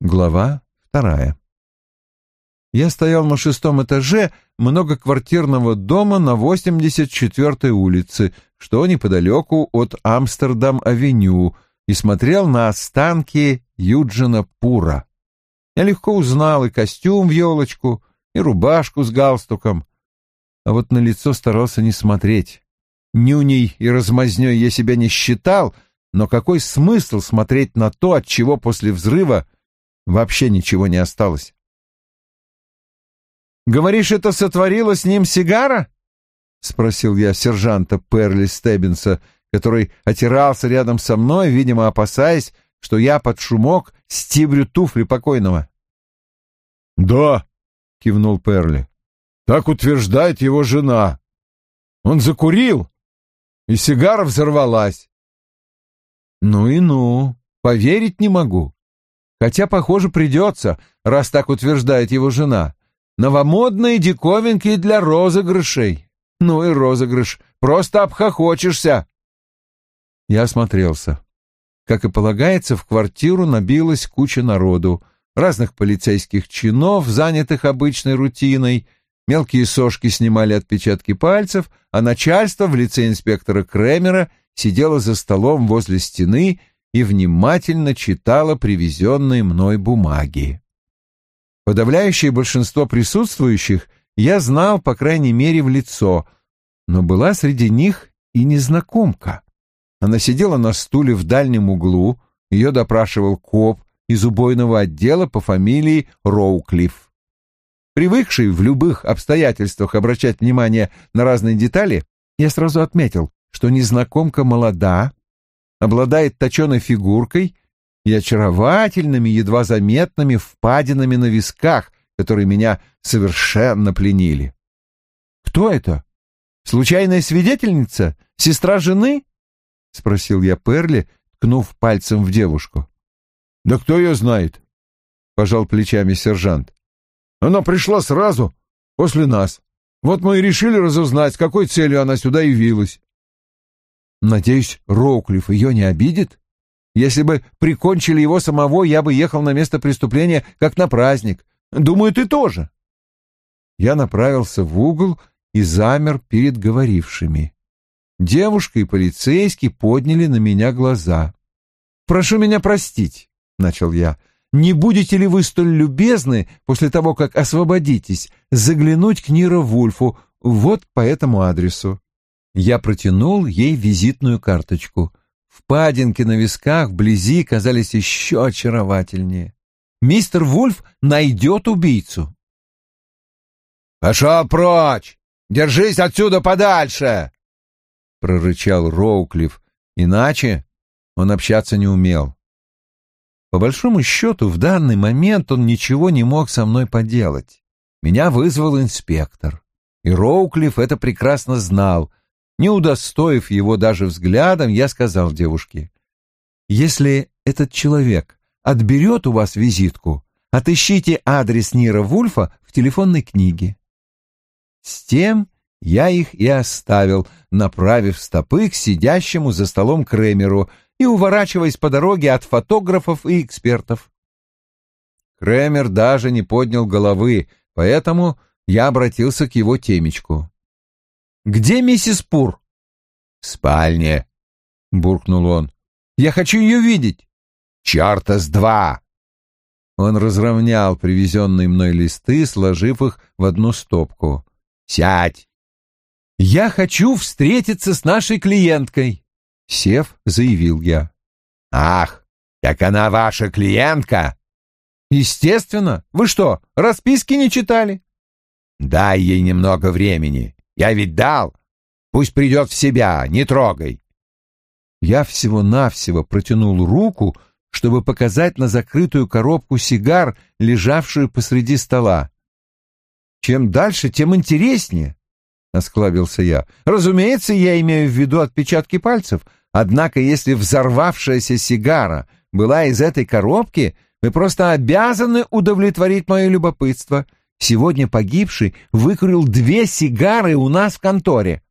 Глава вторая. Я стоял на шестом этаже многоквартирного дома на 84-й улице, что неподалеку от Амстердам-авеню, и смотрел на останки Юджина Пура. Я легко узнал и костюм в елочку, и рубашку с галстуком, а вот на лицо старался не смотреть. Нюней и размазнёй я себя не считал, но какой смысл смотреть на то, от чего после взрыва Вообще ничего не осталось. «Говоришь, это сотворила с ним сигара?» — спросил я сержанта Перли Стеббинса, который отирался рядом со мной, видимо, опасаясь, что я под шумок стибрю туфли покойного. «Да», — кивнул Перли, — «так утверждает его жена. Он закурил, и сигара взорвалась». «Ну и ну, поверить не могу. Хотя, похоже, придется, раз так утверждает его жена. Новомодные диковинки для розыгрышей. Ну и розыгрыш. Просто обхохочешься. Я осмотрелся. Как и полагается, в квартиру набилась куча народу. Разных полицейских чинов, занятых обычной рутиной. Мелкие сошки снимали отпечатки пальцев, а начальство в лице инспектора Кремера сидело за столом возле стены и внимательно читала привезенные мной бумаги. Подавляющее большинство присутствующих я знал, по крайней мере, в лицо, но была среди них и незнакомка. Она сидела на стуле в дальнем углу, ее допрашивал коп из убойного отдела по фамилии Роуклифф. Привыкший в любых обстоятельствах обращать внимание на разные детали, я сразу отметил, что незнакомка молода, обладает точеной фигуркой и очаровательными, едва заметными впадинами на висках, которые меня совершенно пленили. «Кто это? Случайная свидетельница? Сестра жены?» — спросил я Перли, ткнув пальцем в девушку. «Да кто ее знает?» — пожал плечами сержант. «Она пришла сразу, после нас. Вот мы и решили разузнать, с какой целью она сюда явилась». Надеюсь, Роуклифф ее не обидит? Если бы прикончили его самого, я бы ехал на место преступления как на праздник. Думаю, ты тоже. Я направился в угол и замер перед говорившими. Девушка и полицейский подняли на меня глаза. «Прошу меня простить», — начал я. «Не будете ли вы столь любезны, после того, как освободитесь, заглянуть к Ниро Вульфу вот по этому адресу?» Я протянул ей визитную карточку. Впадинки на висках вблизи казались еще очаровательнее. Мистер Вульф найдет убийцу. «Пошел прочь! Держись отсюда подальше!» — прорычал Роуклифф, иначе он общаться не умел. По большому счету, в данный момент он ничего не мог со мной поделать. Меня вызвал инспектор, и Роуклифф это прекрасно знал, не удостоив его даже взглядом, я сказал девушке, «Если этот человек отберет у вас визитку, отыщите адрес Нира Вульфа в телефонной книге». С тем я их и оставил, направив стопы к сидящему за столом Кремеру и уворачиваясь по дороге от фотографов и экспертов. Кремер даже не поднял головы, поэтому я обратился к его темечку. Где миссис Пур?» «В спальне», — буркнул он. «Я хочу ее видеть». «Черта с два!» Он разровнял привезенные мной листы, сложив их в одну стопку. «Сядь!» «Я хочу встретиться с нашей клиенткой», — сев, заявил я. «Ах, так она ваша клиентка?» «Естественно. Вы что, расписки не читали?» «Дай ей немного времени. Я ведь дал. Пусть придет в себя, не трогай. Я всего-навсего протянул руку, чтобы показать на закрытую коробку сигар, лежавшую посреди стола. «Чем дальше, тем интереснее», — осклабился я. «Разумеется, я имею в виду отпечатки пальцев, однако если взорвавшаяся сигара была из этой коробки, вы просто обязаны удовлетворить мое любопытство. Сегодня погибший выкурил две сигары у нас в конторе.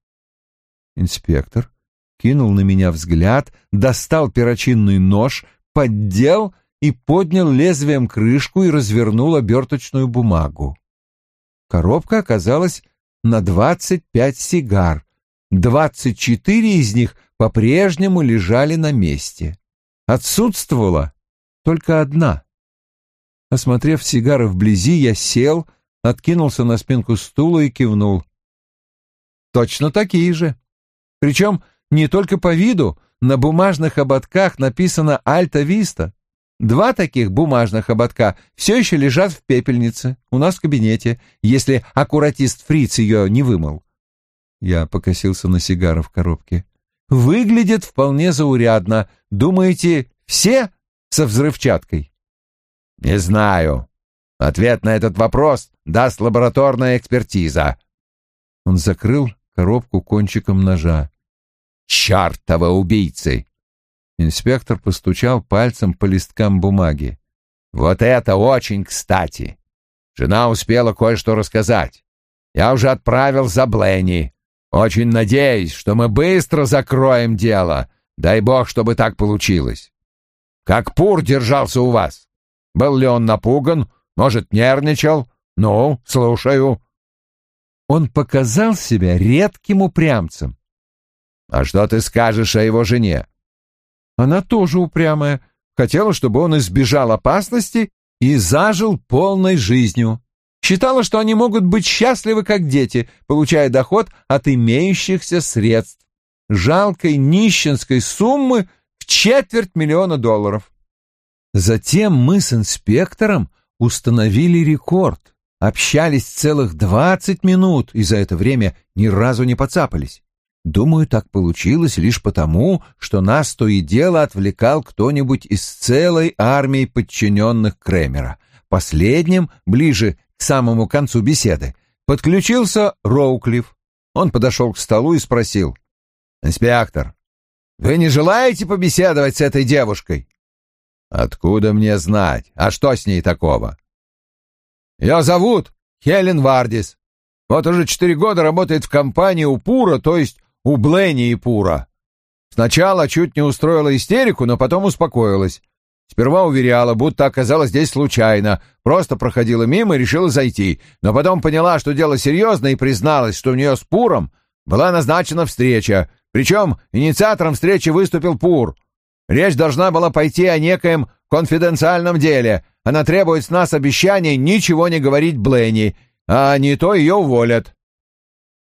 Инспектор кинул на меня взгляд, достал перочинный нож, поддел и поднял лезвием крышку и развернул оберточную бумагу. Коробка оказалась на двадцать пять сигар. Двадцать четыре из них по-прежнему лежали на месте. Отсутствовала только одна. Осмотрев сигары вблизи, я сел, откинулся на спинку стула и кивнул. Точно такие же. Причем не только по виду, на бумажных ободках написано «Альта Виста». Два таких бумажных ободка все еще лежат в пепельнице у нас в кабинете, если аккуратист Фриц ее не вымыл. Я покосился на сигару в коробке. Выглядит вполне заурядно. Думаете, все со взрывчаткой? Не знаю. Ответ на этот вопрос даст лабораторная экспертиза. Он закрыл коробку кончиком ножа. Чертовы убийцы! Инспектор постучал пальцем по листкам бумаги. «Вот это очень кстати! Жена успела кое-что рассказать. Я уже отправил за Бленни. Очень надеюсь, что мы быстро закроем дело. Дай бог, чтобы так получилось. Как Пур держался у вас? Был ли он напуган? Может, нервничал? Ну, слушаю». Он показал себя редким упрямцем. «А что ты скажешь о его жене?» Она тоже упрямая, хотела, чтобы он избежал опасности и зажил полной жизнью. Считала, что они могут быть счастливы, как дети, получая доход от имеющихся средств. Жалкой нищенской суммы в четверть миллиона долларов. Затем мы с инспектором установили рекорд. Общались целых двадцать минут и за это время ни разу не поцапались. Думаю, так получилось лишь потому, что нас то и дело отвлекал кто-нибудь из целой армии подчиненных Кремера. Последним, ближе к самому концу беседы, подключился Роуклифф. Он подошел к столу и спросил. «Инспектор, вы не желаете побеседовать с этой девушкой?» «Откуда мне знать? А что с ней такого?» «Ее зовут Хелен Вардис. Вот уже четыре года работает в компании Упура, то есть у Блени и Пура. Сначала чуть не устроила истерику, но потом успокоилась. Сперва уверяла, будто оказалась здесь случайно, просто проходила мимо и решила зайти, но потом поняла, что дело серьезное, и призналась, что у нее с Пуром была назначена встреча, причем инициатором встречи выступил Пур. Речь должна была пойти о некоем конфиденциальном деле. Она требует с нас обещания ничего не говорить Бленни, а не то ее уволят.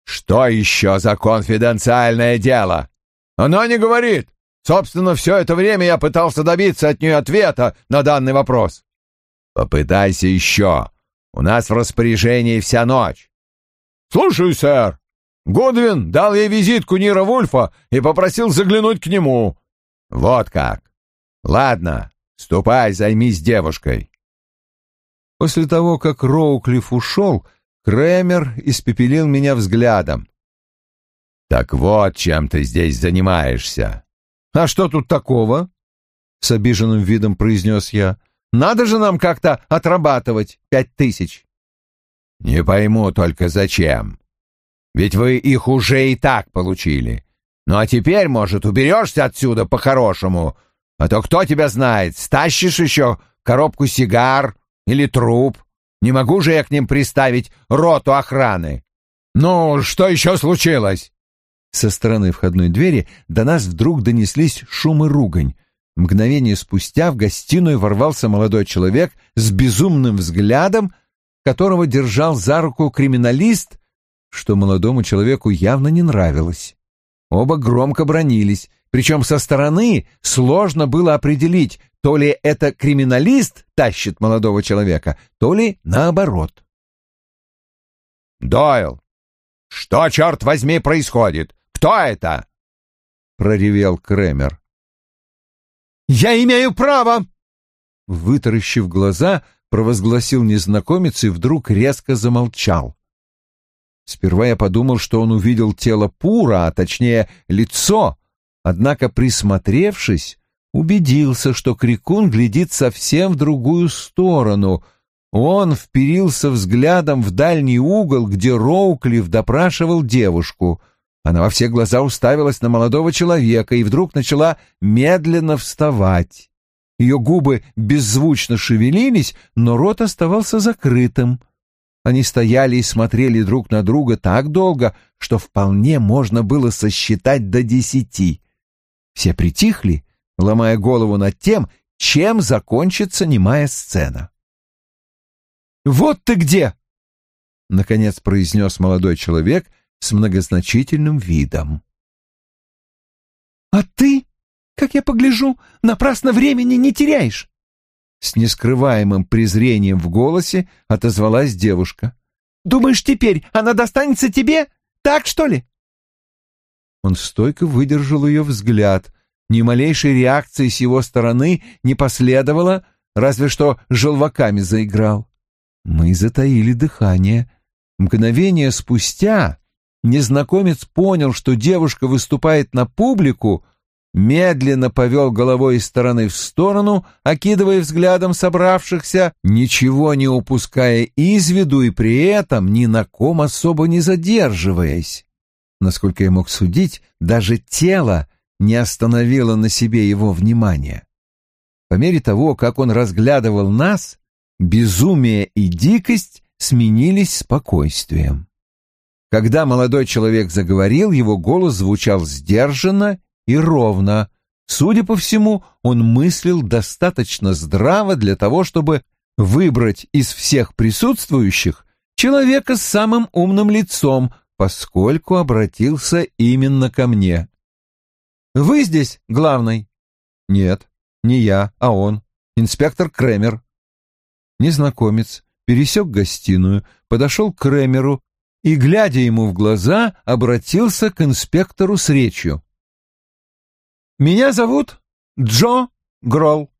Что еще за конфиденциальное дело? Она не говорит. Собственно, все это время я пытался добиться от нее ответа на данный вопрос. Попытайся еще. У нас в распоряжении вся ночь. Слушаю, сэр. Годвин дал ей визитку Нира Вульфа и попросил заглянуть к нему. Вот как. Ладно, ступай, займись девушкой. После того, как Роуклифф ушел, Кремер испепелил меня взглядом. «Так вот, чем ты здесь занимаешься». «А что тут такого?» — с обиженным видом произнес я. «Надо же нам как-то отрабатывать пять тысяч». «Не пойму только зачем. Ведь вы их уже и так получили. Ну а теперь, может, уберешься отсюда по-хорошему, а то кто тебя знает, стащишь еще коробку сигар или труп». Не могу же я к ним приставить роту охраны. Ну, что еще случилось? Со стороны входной двери до нас вдруг донеслись шум и ругань. Мгновение спустя в гостиную ворвался молодой человек с безумным взглядом, которого держал за руку криминалист, что молодому человеку явно не нравилось. Оба громко бронились, причем со стороны сложно было определить, то ли это криминалист тащит молодого человека, то ли наоборот. «Дойл, что, черт возьми, происходит? Кто это?» — проревел Кремер. «Я имею право!» Вытаращив глаза, провозгласил незнакомец и вдруг резко замолчал. Сперва я подумал, что он увидел тело Пура, а точнее лицо, однако, присмотревшись, убедился, что Крикун глядит совсем в другую сторону. Он вперился взглядом в дальний угол, где Роуклифф допрашивал девушку. Она во все глаза уставилась на молодого человека и вдруг начала медленно вставать. Ее губы беззвучно шевелились, но рот оставался закрытым. Они стояли и смотрели друг на друга так долго, что вполне можно было сосчитать до десяти. Все притихли, ломая голову над тем, чем закончится немая сцена. «Вот ты где!» — наконец произнес молодой человек с многозначительным видом. «А ты, как я погляжу, напрасно времени не теряешь!» С нескрываемым презрением в голосе отозвалась девушка. «Думаешь, теперь она достанется тебе? Так, что ли?» Он стойко выдержал ее взгляд. Ни малейшей реакции с его стороны не последовало, разве что желваками заиграл. Мы затаили дыхание. Мгновение спустя незнакомец понял, что девушка выступает на публику, медленно повел головой из стороны в сторону, окидывая взглядом собравшихся, ничего не упуская из виду и при этом ни на ком особо не задерживаясь. Насколько я мог судить, даже тело не остановило на себе его внимание. По мере того, как он разглядывал нас, безумие и дикость сменились спокойствием. Когда молодой человек заговорил, его голос звучал сдержанно и ровно. Судя по всему, он мыслил достаточно здраво для того, чтобы выбрать из всех присутствующих человека с самым умным лицом, поскольку обратился именно ко мне. «Вы здесь главный?» «Нет, не я, а он, инспектор Кремер». Незнакомец пересек гостиную, подошел к Кремеру и, глядя ему в глаза, обратился к инспектору с речью. «Меня зовут Джо Гролл.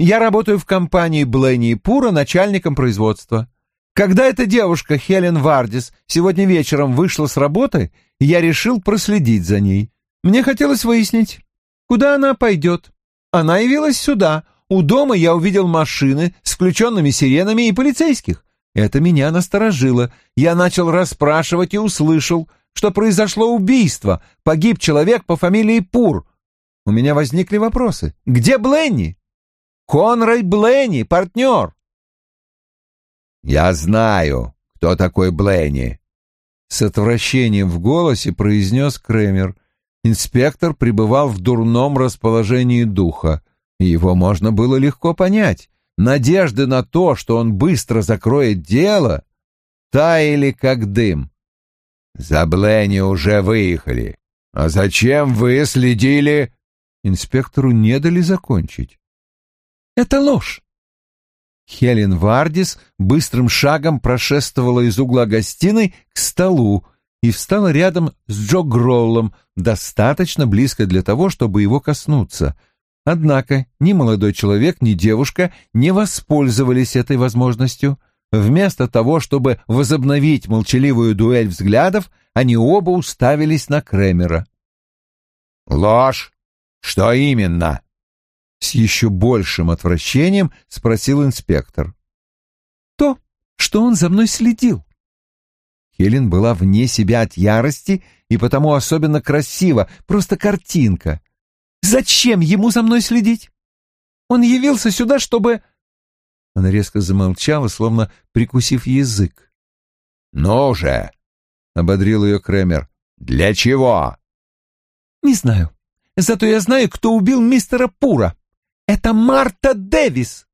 Я работаю в компании Блэни и Пура начальником производства. Когда эта девушка, Хелен Вардис, сегодня вечером вышла с работы, я решил проследить за ней. Мне хотелось выяснить, куда она пойдет. Она явилась сюда, у дома я увидел машины с включенными сиренами и полицейских. Это меня насторожило. Я начал расспрашивать и услышал, что произошло убийство. Погиб человек по фамилии Пур. У меня возникли вопросы. Где Бленни? Конрай Бленни, партнер. «Я знаю, кто такой Бленни», — с отвращением в голосе произнес Кремер. Инспектор пребывал в дурном расположении духа его можно было легко понять. Надежды на то, что он быстро закроет дело, таяли как дым. «За Бленни уже выехали. А зачем вы следили?» Инспектору не дали закончить. «Это ложь!» Хелен Вардис быстрым шагом прошествовала из угла гостиной к столу и встала рядом с Джо Гроллом, достаточно близко для того, чтобы его коснуться — Однако ни молодой человек, ни девушка не воспользовались этой возможностью. Вместо того, чтобы возобновить молчаливую дуэль взглядов, они оба уставились на Кремера. «Ложь! Что именно?» С еще большим отвращением спросил инспектор. «То, что он за мной следил». Хелен была вне себя от ярости и потому особенно красива, просто картинка. Зачем ему за мной следить? Он явился сюда, чтобы...» Она резко замолчала, словно прикусив язык. «Ну же!» — ободрил ее Кремер. «Для чего?» «Не знаю. Зато я знаю, кто убил мистера Пура. Это Марта Дэвис!»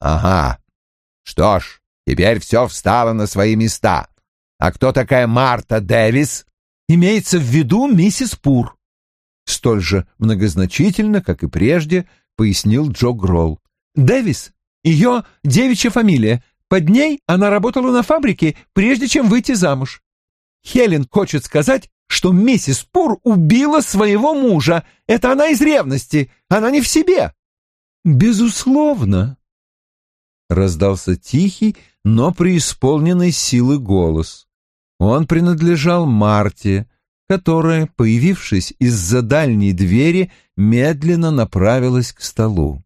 «Ага. Что ж, теперь все встало на свои места. А кто такая Марта Дэвис?» «Имеется в виду миссис Пур столь же многозначительно, как и прежде, пояснил Джо Гролл. «Дэвис — ее девичья фамилия. Под ней она работала на фабрике, прежде чем выйти замуж. Хелен хочет сказать, что миссис Пур убила своего мужа. Это она из ревности, она не в себе». «Безусловно», — раздался тихий, но преисполненный силы голос. Он принадлежал Марте, которая, появившись из-за дальней двери, медленно направилась к столу.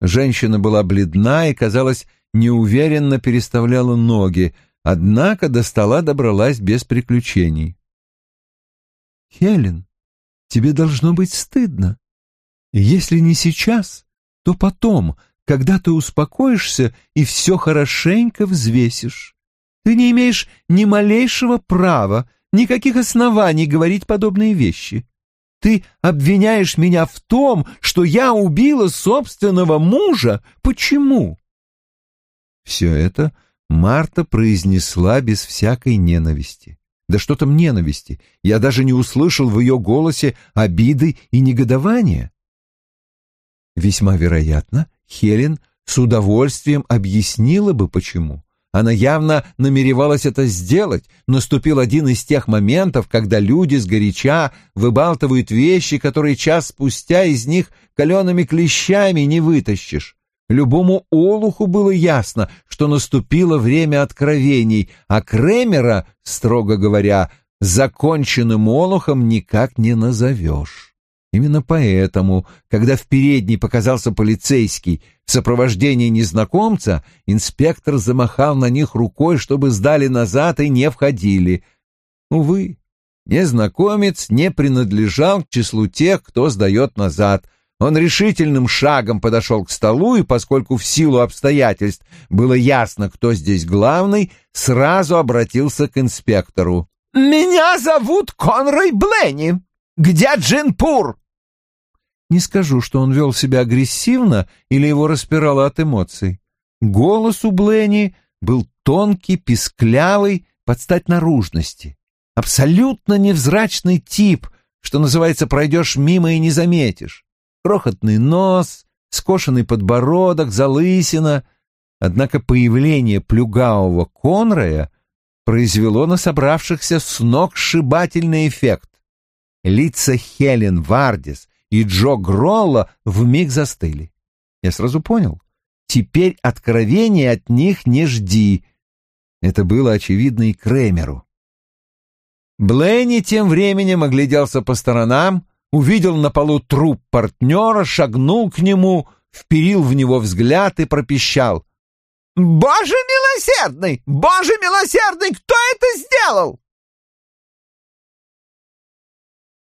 Женщина была бледна и, казалось, неуверенно переставляла ноги, однако до стола добралась без приключений. «Хелен, тебе должно быть стыдно. Если не сейчас, то потом, когда ты успокоишься и все хорошенько взвесишь. Ты не имеешь ни малейшего права, никаких оснований говорить подобные вещи. Ты обвиняешь меня в том, что я убила собственного мужа. Почему? Все это Марта произнесла без всякой ненависти. Да что там ненависти? Я даже не услышал в ее голосе обиды и негодования. Весьма вероятно, Хелен с удовольствием объяснила бы, почему. Она явно намеревалась это сделать. Наступил один из тех моментов, когда люди сгоряча выбалтывают вещи, которые час спустя из них калеными клещами не вытащишь. Любому олуху было ясно, что наступило время откровений, а Кремера, строго говоря, законченным олухом никак не назовешь. Именно поэтому, когда в передней показался полицейский в сопровождении незнакомца, инспектор замахал на них рукой, чтобы сдали назад и не входили. Увы, незнакомец не принадлежал к числу тех, кто сдает назад. Он решительным шагом подошел к столу, и поскольку в силу обстоятельств было ясно, кто здесь главный, сразу обратился к инспектору. «Меня зовут Конрой Бленни. Где Джинпур?» Не скажу, что он вел себя агрессивно или его распирало от эмоций. Голос у Бленни был тонкий, писклявый, под стать наружности. Абсолютно невзрачный тип, что называется, пройдешь мимо и не заметишь. Крохотный нос, скошенный подбородок, залысина. Однако появление плюгавого Конрая произвело на собравшихся сногсшибательный эффект. Лица Хелен Вардис и Джо Гролла вмиг застыли. Я сразу понял. Теперь откровения от них не жди. Это было очевидно и Кремеру. Блейни тем временем огляделся по сторонам, увидел на полу труп партнера, шагнул к нему, вперил в него взгляд и пропищал. «Боже милосердный! Боже милосердный! Кто это сделал?»